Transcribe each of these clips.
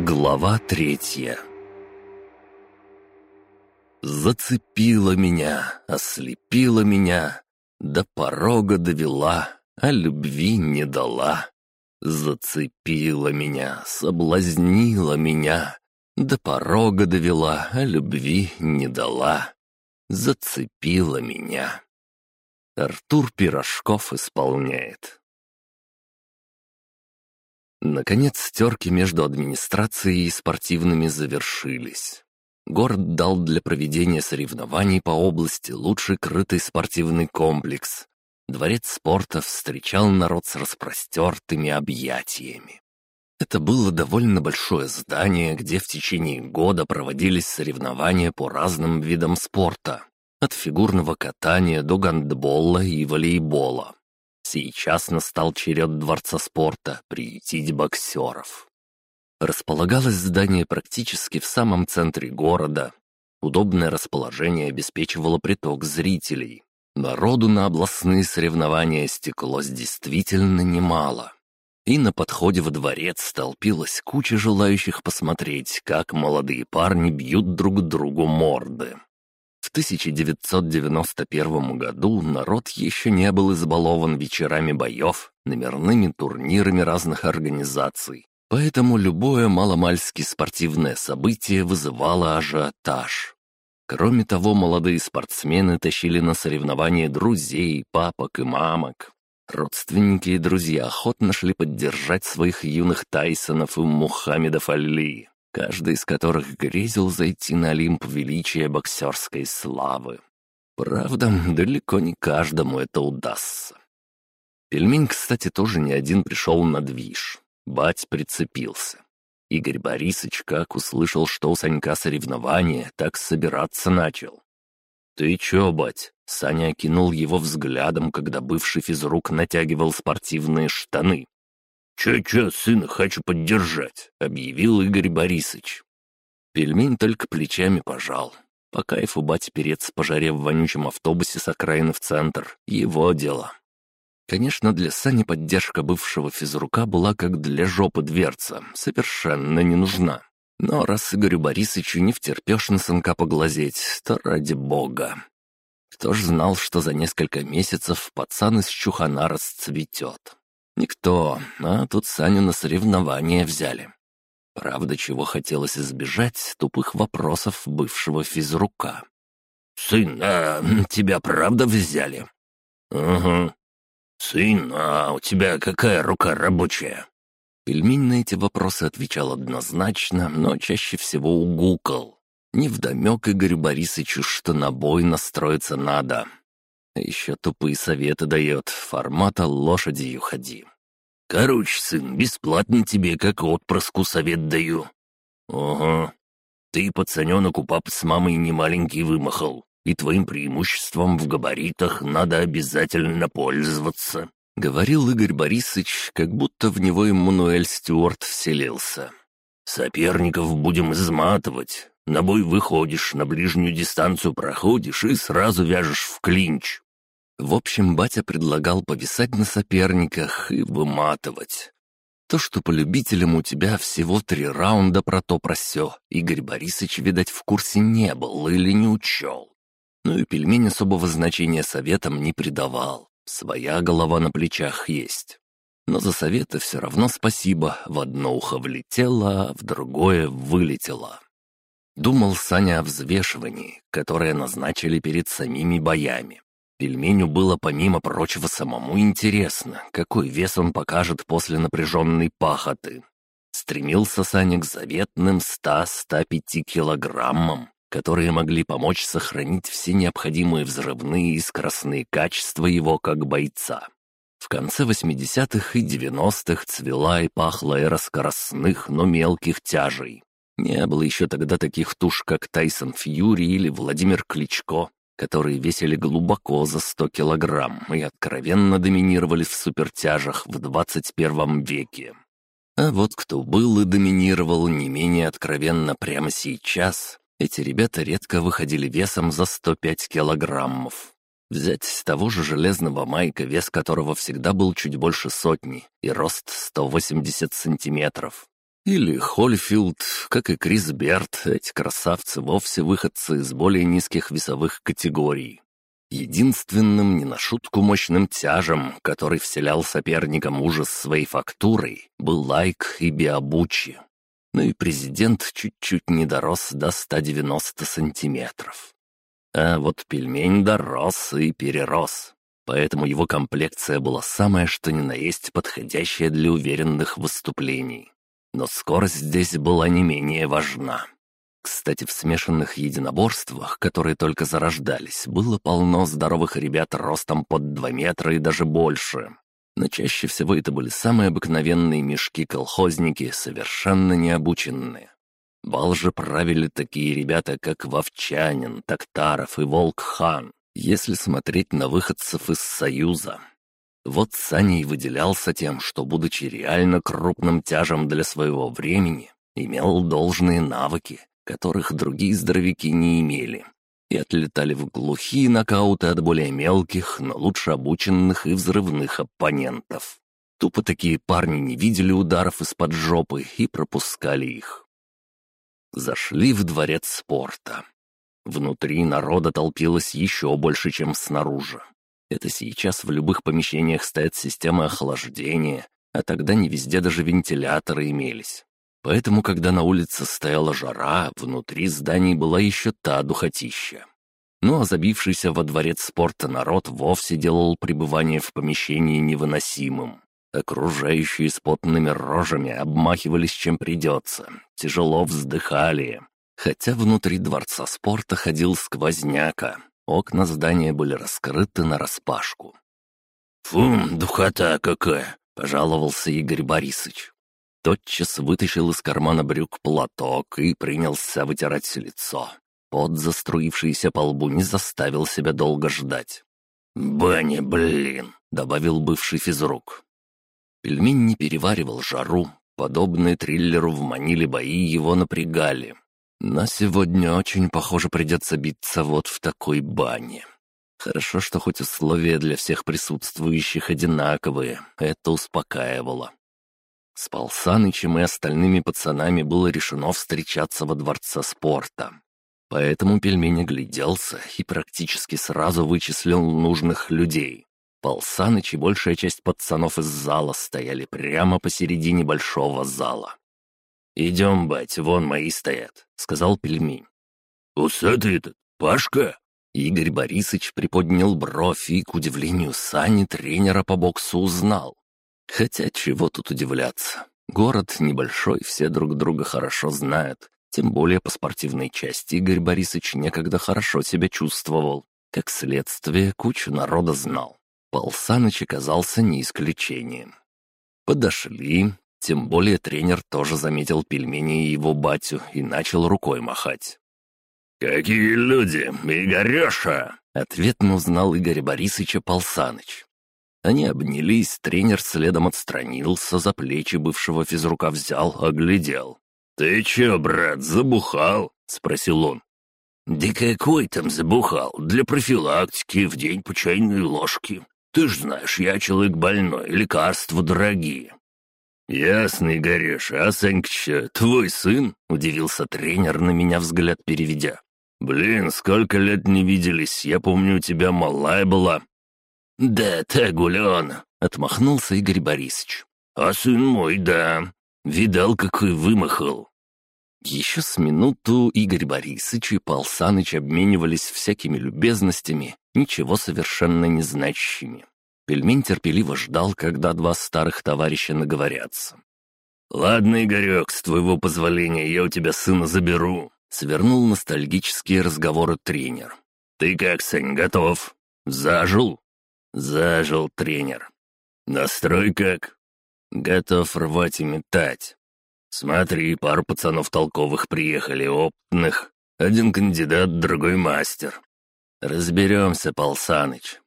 Глава третья Зацепила меня, ослепила меня, до порога довела, а любви не дала. Зацепила меня, соблазнила меня, до порога довела, а любви не дала. Зацепила меня. Артур Пирожков исполняет. Наконец, терки между администрацией и спортивными завершились. Город дал для проведения соревнований по области лучший крытый спортивный комплекс. Дворец спорта встречал народ с распростертыми объятиями. Это было довольно большое здание, где в течение года проводились соревнования по разным видам спорта, от фигурного катания до гандбола и волейбола. Сейчас настал черед Дворца спорта приютить боксеров. Располагалось здание практически в самом центре города. Удобное расположение обеспечивало приток зрителей. Народу на областные соревнования стеклось действительно немало. И на подходе во дворец столпилась куча желающих посмотреть, как молодые парни бьют друг другу морды. В 1991 году народ еще не был избалован вечерами боев, номерными турнирами разных организаций, поэтому любое маломальски спортивное событие вызывало ажиотаж. Кроме того, молодые спортсмены тащили на соревнования друзей, папок и мамок. Родственники и друзья охотно шли поддержать своих юных Тайсонов и Мухаммедов Али каждый из которых грезил зайти на Олимп величия боксерской славы. Правда, далеко не каждому это удастся. Пельмень, кстати, тоже не один пришел на движ. Бать прицепился. Игорь Борисович, как услышал, что у Санька соревнования, так собираться начал. «Ты чё, бать?» — Саня окинул его взглядом, когда бывший физрук натягивал спортивные штаны. «Че-че, сына, хочу поддержать», — объявил Игорь Борисович. Пельмень только плечами пожал. По кайфу бать переться по жаре в вонючем автобусе с окраины в центр — его дело. Конечно, для Сани поддержка бывшего физрука была как для жопы дверца, совершенно не нужна. Но раз Игорю Борисовичу не втерпешь на сынка поглазеть, то ради бога. Кто ж знал, что за несколько месяцев пацан из чухана расцветет. Никто, а тут Саню на соревнования взяли. Правда, чего хотелось избежать, тупых вопросов бывшего физрука. «Сын, а тебя правда взяли?» «Угу». «Сын, а у тебя какая рука рабочая?» Пельмень на эти вопросы отвечал однозначно, но чаще всего угукал. Невдомек Игорю Борисовичу, что на бой настроиться надо, еще тупые советы дает, формата лошадью ходи. Короче, сын, бесплатно тебе, как отпрыску, совет даю. Ага. Ты, пацаненок, у папы с мамой не маленький вымахал, и твоим преимуществом в габаритах надо обязательно пользоваться. Говорил Игорь Борисович, как будто в него Эммануэль Стюарт вселился. «Соперников будем изматывать. На бой выходишь, на ближнюю дистанцию проходишь и сразу вяжешь в клинч. В общем, батя предлагал повисать на соперниках и выматывать. То, что по любителям у тебя всего три раунда про то про сё, Игорь Борисович, видать, в курсе не был или не учел. Ну и пельмень особого значения советам не придавал. Своя голова на плечах есть. Но за советы все равно спасибо. В одно ухо влетело, а в другое вылетело. Думал Саня о взвешивании, которое назначили перед самими боями. Пельменю было, помимо прочего, самому интересно, какой вес он покажет после напряженной пахоты. Стремился Саня к заветным 100-105 килограммам, которые могли помочь сохранить все необходимые взрывные и скоростные качества его как бойца. В конце 80-х и 90-х цвела и пахла эра скоростных, но мелких тяжей. Не было еще тогда таких туш, как Тайсон Фьюри или Владимир Кличко, которые весили глубоко за 100 килограмм и откровенно доминировали в супертяжах в 21 веке. А вот кто был и доминировал не менее откровенно прямо сейчас, эти ребята редко выходили весом за 105 килограммов. Взять того же железного майка, вес которого всегда был чуть больше сотни, и рост 180 сантиметров. Или Хольфилд, как и Крис Берт, эти красавцы вовсе выходцы из более низких весовых категорий. Единственным не на шутку мощным тяжем, который вселял соперникам ужас своей фактурой, был Лайк и Биабучи. Ну и президент чуть-чуть не дорос до 190 сантиметров. А вот пельмень дорос и перерос, поэтому его комплекция была самая что ни на есть подходящая для уверенных выступлений. Но скорость здесь была не менее важна. Кстати, в смешанных единоборствах, которые только зарождались, было полно здоровых ребят ростом под 2 метра и даже больше. Но чаще всего это были самые обыкновенные мешки-колхозники, совершенно необученные. Бал же правили такие ребята, как Вовчанин, Токтаров и Волк-хан, если смотреть на выходцев из Союза. Вот Саня и выделялся тем, что, будучи реально крупным тяжем для своего времени, имел должные навыки, которых другие здоровяки не имели, и отлетали в глухие нокауты от более мелких, но лучше обученных и взрывных оппонентов. Тупо такие парни не видели ударов из-под жопы и пропускали их. Зашли в дворец спорта. Внутри народа толпилось еще больше, чем снаружи. Это сейчас в любых помещениях стоят системы охлаждения, а тогда не везде даже вентиляторы имелись. Поэтому, когда на улице стояла жара, внутри зданий была еще та духотища. Ну а забившийся во дворец спорта народ вовсе делал пребывание в помещении невыносимым. Окружающие с потными рожами обмахивались чем придется, тяжело вздыхали. Хотя внутри дворца спорта ходил сквозняка, Окна здания были раскрыты нараспашку. «Фу, духота какая!» — пожаловался Игорь Борисович. Тотчас вытащил из кармана брюк платок и принялся вытирать лицо. Пот, заструившийся по лбу, не заставил себя долго ждать. «Баня, блин!» — добавил бывший физрук. Пельмень не переваривал жару. Подобные триллеру в маниле бои его напрягали. На сегодня очень, похоже, придется биться вот в такой бане. Хорошо, что хоть условия для всех присутствующих одинаковые, это успокаивало. С Полсанычем и остальными пацанами было решено встречаться во дворце спорта. Поэтому пельмень огляделся и практически сразу вычислил нужных людей. Полсаныч и большая часть пацанов из зала стояли прямо посередине большого зала. «Идем, бать, вон мои стоят», — сказал пельмень. «Усатый этот, Пашка?» Игорь Борисович приподнял бровь и, к удивлению Сани, тренера по боксу узнал. Хотя чего тут удивляться. Город небольшой, все друг друга хорошо знают. Тем более по спортивной части Игорь Борисович некогда хорошо себя чувствовал. Как следствие, кучу народа знал. Пал Саныч оказался не исключением. Подошли, тем более тренер тоже заметил пельмени и его батю и начал рукой махать. «Какие люди, Игореша!» — ответно узнал Игорь Борисовича Полсаныч. Они обнялись, тренер следом отстранился, за плечи бывшего физрука взял, оглядел. «Ты чё, брат, забухал?» — спросил он. «Да какой там забухал? Для профилактики в день по чайной ложке. Ты ж знаешь, я человек больной, лекарства дорогие. «Ясный, Гореша, а Санька чё, твой сын?» — удивился тренер, на меня взгляд переведя. «Блин, сколько лет не виделись, я помню, у тебя малая была». «Да, так, гулен», — отмахнулся Игорь Борисович. «А сын мой, да. Видал, какой вымахал». Еще с минуту Игорь Борисович и Пал Саныч обменивались всякими любезностями, ничего совершенно не значащими. Пельмень терпеливо ждал, когда два старых товарища наговорятся. «Ладно, Игорек, с твоего позволения я у тебя сына заберу», — свернул ностальгические разговоры тренер. «Ты как, Сань, готов? Зажил?» «Зажил, тренер». «Настрой как?» «Готов рвать и метать». «Смотри, пару пацанов толковых приехали, опытных. Один кандидат, другой мастер». «Разберемся, Пал Саныч.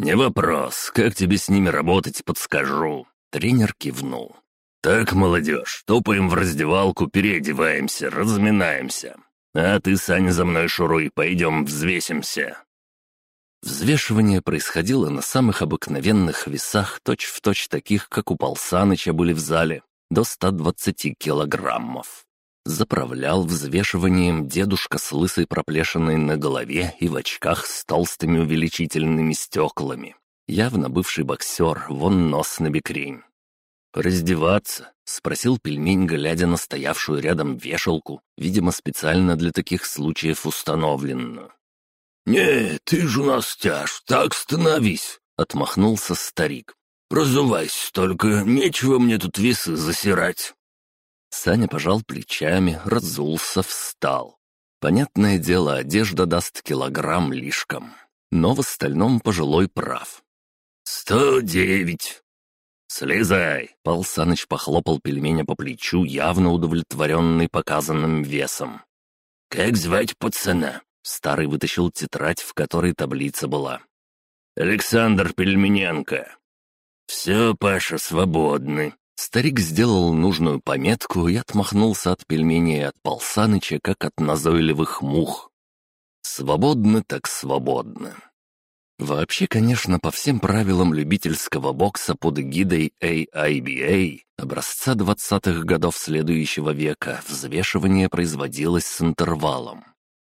«Не вопрос. Как тебе с ними работать, подскажу». Тренер кивнул. «Так, молодежь, топаем в раздевалку, переодеваемся, разминаемся. А ты, Саня, за мной шуруй, пойдем взвесимся». Взвешивание происходило на самых обыкновенных весах, точь-в-точь точь таких, как у Полсаныча были в зале. до 120 килограммов. Заправлял взвешиванием дедушка с лысой проплешиной на голове и в очках с толстыми увеличительными стеклами. Явно бывший боксер, вон нос на бекрень. «Раздеваться?» — спросил пельмень, глядя на стоявшую рядом вешалку, видимо, специально для таких случаев установленную. «Не, ты ж у нас тяж, так становись!» — отмахнулся старик. «Разувайся, только нечего мне тут весы засирать». Саня пожал плечами, разулся, встал. Понятное дело, одежда даст килограмм лишком. Но в остальном пожилой прав. «Сто девять!» «Слезай!» — Пал Саныч похлопал пельменя по плечу, явно удовлетворенный показанным весом. «Как звать пацана?» Старый вытащил тетрадь, в которой таблица была. «Александр Пельмененко». «Все, Паша, свободны». Старик сделал нужную пометку и отмахнулся от пельменей от Полсаныча, как от назойливых мух. «Свободны так свободны». Вообще, конечно, по всем правилам любительского бокса под эгидой AIBA образца 20-х годов следующего века взвешивание производилось с интервалом.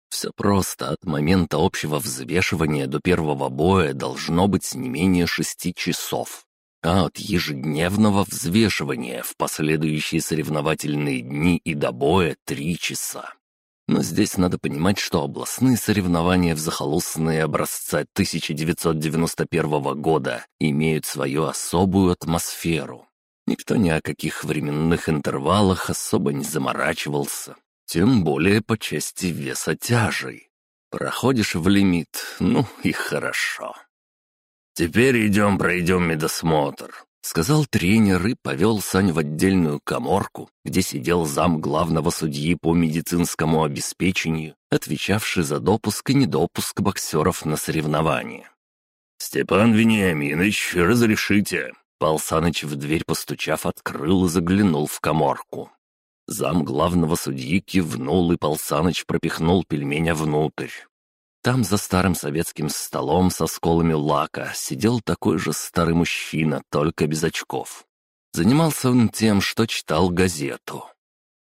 Все просто, от момента общего взвешивания до первого боя должно быть не менее шести часов. А от ежедневного взвешивания в последующие соревновательные дни и до боя три часа. Но здесь надо понимать, что областные соревнования в захолустные образца 1991 года имеют свою особую атмосферу. Никто ни о каких временных интервалах особо не заморачивался. Тем более по части веса тяжей. Проходишь в лимит, ну и хорошо. «Теперь идем пройдем медосмотр», — сказал тренер и повел Сань в отдельную коморку, где сидел зам главного судьи по медицинскому обеспечению, отвечавший за допуск и недопуск боксеров на соревнования. «Степан Вениаминович, разрешите?» Пал Саныч в дверь постучав, открыл и заглянул в коморку. Зам главного судьи кивнул, и Полсаныч пропихнул пельменя внутрь. Там за старым советским столом со сколами лака сидел такой же старый мужчина, только без очков. Занимался он тем, что читал газету.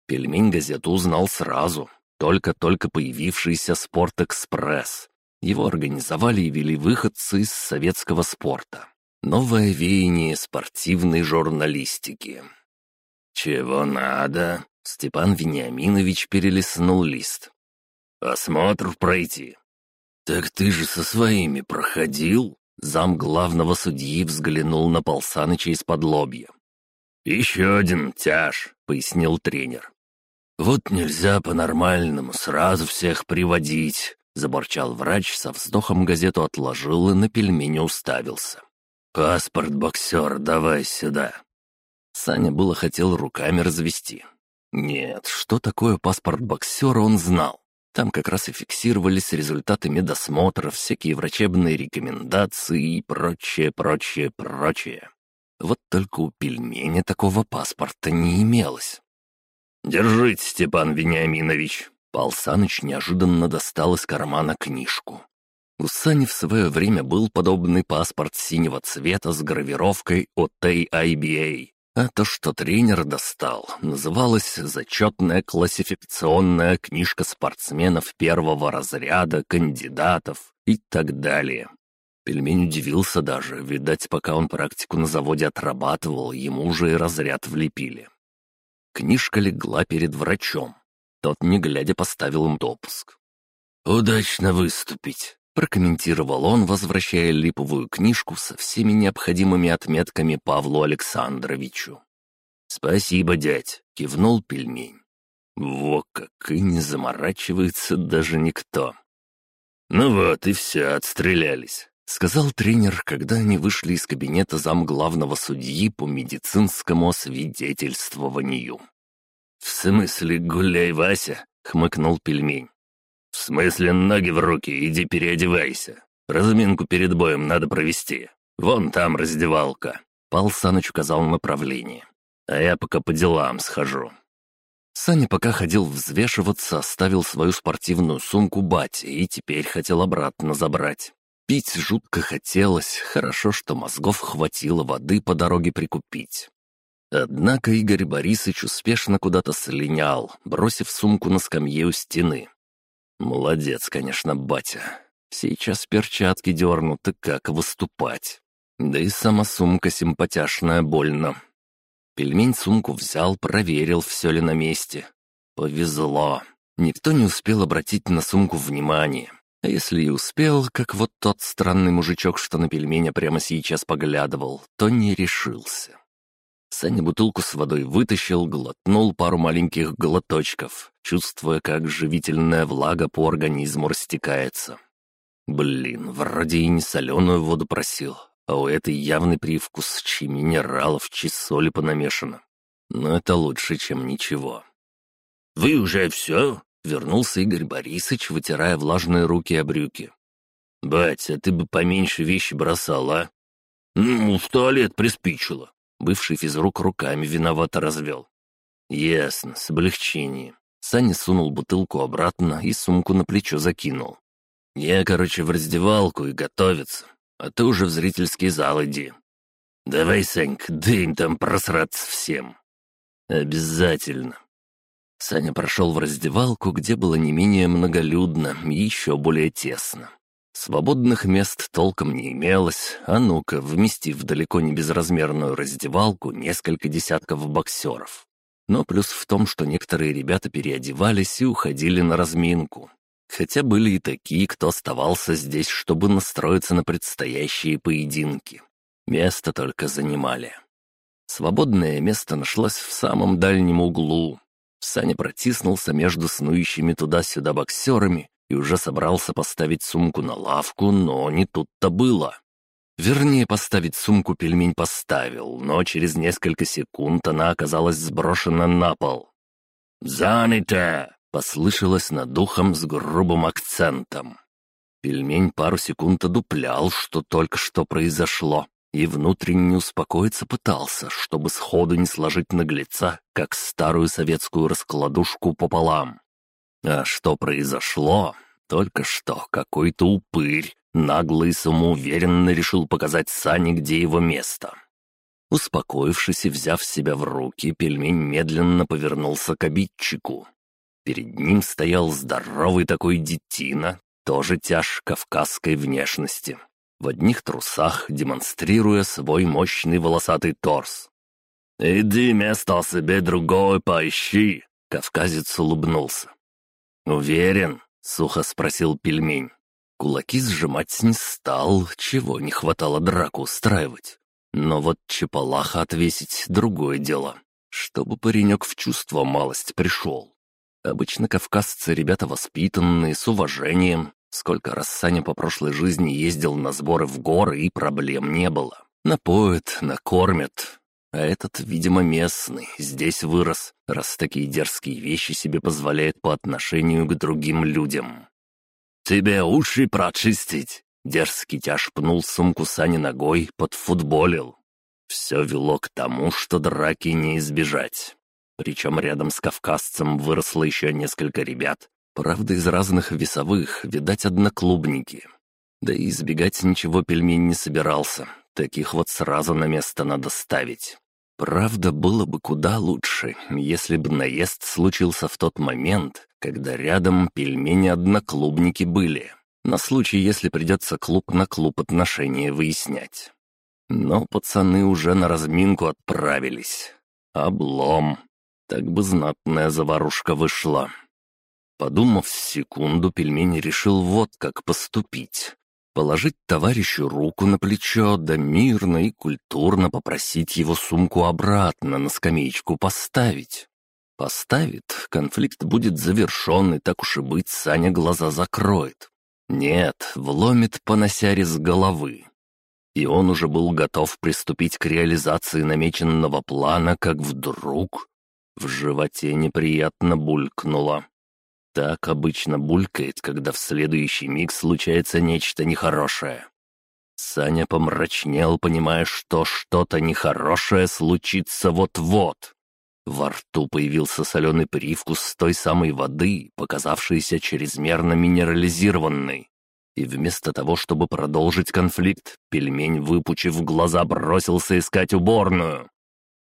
Пельмень газету узнал сразу, только-только появившийся «Спортэкспресс». Его организовали и вели выходцы из советского спорта. Новое веяние спортивной журналистики. «Чего надо?» Степан Вениаминович перелистнул лист. «Осмотр пройти». «Так ты же со своими проходил?» Зам главного судьи взглянул на Полсаныча из-под лобья. «Еще один тяж», — пояснил тренер. «Вот нельзя по-нормальному сразу всех приводить», — заборчал врач, со вздохом газету отложил и на пельмени уставился. «Паспорт боксер давай сюда». Саня было хотел руками развести, нет, что такое паспорт боксера, он знал. Там как раз и фиксировались результаты медосмотра, всякие врачебные рекомендации и прочее, прочее, прочее. Вот только у пельмени такого паспорта не имелось. «Держите, Степан Вениаминович!» Пал Саныч неожиданно достал из кармана книжку. У Сани в свое время был подобный паспорт синего цвета с гравировкой от AIBA, а то, что тренер достал, называлось «Зачетная классификационная книжка спортсменов первого разряда, кандидатов» и так далее. Пельмень удивился даже, видать, пока он практику на заводе отрабатывал, ему уже и разряд влепили. Книжка легла перед врачом. Тот, не глядя, поставил им допуск. «Удачно выступить», прокомментировал он, возвращая липовую книжку со всеми необходимыми отметками Павлу Александровичу. «Спасибо, дядь», — кивнул пельмень. Во как и не заморачивается даже никто. «Ну вот и все, отстрелялись», — сказал тренер, когда они вышли из кабинета замглавного судьи по медицинскому освидетельствованию. «В смысле, гуляй, Вася?» — хмыкнул пельмень. «В смысле, ноги в руки, иди переодевайся. Разминку перед боем надо провести. Вон там раздевалка». Пал Саныч указал направление. «А я пока по делам схожу». Саня пока ходил взвешиваться, оставил свою спортивную сумку бате и теперь хотел обратно забрать. Пить жутко хотелось, хорошо, что мозгов хватило воды по дороге прикупить. Однако Игорь Борисович успешно куда-то слинял, бросив сумку на скамье у стены. Молодец, конечно, батя. Сейчас перчатки дернут, и как выступать. Да и сама сумка симпатяшная больно. Пельмень сумку взял, проверил, все ли на месте. Повезло. Никто не успел обратить на сумку внимание. А если и успел, как вот тот странный мужичок, что на пельменя прямо сейчас поглядывал, то не решился. Саня бутылку с водой вытащил, глотнул пару маленьких глоточков, чувствуя, как живительная влага по организму растекается. Блин, вроде и не соленую воду просил, а у этой явный привкус чьи минералов, чьи соли понамешано. Но это лучше, чем ничего. «Вы уже все?» — вернулся Игорь Борисович, вытирая влажные руки о брюки. «Батя, ты бы поменьше вещи бросал, а?» «Ну, в туалет приспичило. Бывший физрук руками виновато развел. «Ясно, с облегчением». Саня сунул бутылку обратно и сумку на плечо закинул. «Я, короче, в раздевалку и готовиться, а ты уже в зрительский зал иди. Давай, Санька, им там просраться всем». «Обязательно». Саня прошел в раздевалку, где было не менее многолюдно и еще более тесно. Свободных мест толком не имелось, а ну-ка, вместив далеко не безразмерную раздевалку несколько десятков боксеров. Но плюс в том, что некоторые ребята переодевались и уходили на разминку. Хотя были и такие, кто оставался здесь, чтобы настроиться на предстоящие поединки. Место только занимали. Свободное место нашлось в самом дальнем углу. Саня протиснулся между снующими туда-сюда боксерами и уже собрался поставить сумку на лавку, но не тут-то было. Вернее, поставить сумку пельмень поставил, но через несколько секунд она оказалась сброшена на пол. «Занято!» — послышалось над духом с грубым акцентом. Пельмень пару секунд одуплял, что только что произошло, и внутренне успокоиться пытался, чтобы сходу не сложить наглеца, как старую советскую раскладушку пополам. А что произошло? Только что какой-то упырь нагло и самоуверенно решил показать Сане, где его место. Успокоившись и взяв себя в руки, пельмень медленно повернулся к обидчику. Перед ним стоял здоровый такой детина, тоже тяж кавказской внешности, в одних трусах, демонстрируя свой мощный волосатый торс. «Иди место себе другое поищи!» — кавказец улыбнулся. «Уверен?» — сухо спросил пельмень. Кулаки сжимать не стал, чего не хватало драку устраивать. Но вот чепалаха отвесить — другое дело. Чтобы паренек в чувство малость пришел. Обычно кавказцы ребята воспитанные, с уважением. Сколько раз Саня по прошлой жизни ездил на сборы в горы, и проблем не было. Напоят, накормят, а этот, видимо, местный, здесь вырос, раз такие дерзкие вещи себе позволяет по отношению к другим людям. «Тебе уши прочистить!» Дерзкий тяж пнул сумку Сани ногой, подфутболил. Все вело к тому, что драки не избежать. Причем рядом с кавказцем выросло еще несколько ребят, правда, из разных весовых, видать, одноклубники. Да и избегать ничего пельмень не собирался, Таких вот сразу на место надо ставить. Правда, было бы куда лучше, если бы наезд случился в тот момент, когда рядом пельмени-одноклубники были, на случай, если придется клуб на клуб отношения выяснять. Но пацаны уже на разминку отправились. Облом. Так бы знатная заварушка вышла. Подумав секунду, пельмень решил вот как поступить положить товарищу руку на плечо, да мирно и культурно попросить его сумку обратно на скамеечку поставить. Поставит, конфликт будет завершен, и так уж и быть, Саня глаза закроет. Нет, вломит по носяре с головы. И он уже был готов приступить к реализации намеченного плана, как вдруг в животе неприятно булькнуло. Так обычно булькает, когда в следующий миг случается нечто нехорошее. Саня помрачнел, понимая, что что-то нехорошее случится вот-вот. Во рту появился соленый привкус той самой воды, показавшейся чрезмерно минерализированной. И вместо того, чтобы продолжить конфликт, пельмень, выпучив глаза, бросился искать уборную.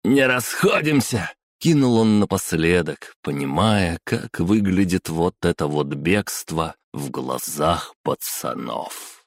не расходимся!» Кинул он напоследок, понимая, как выглядит вот это вот бегство в глазах пацанов.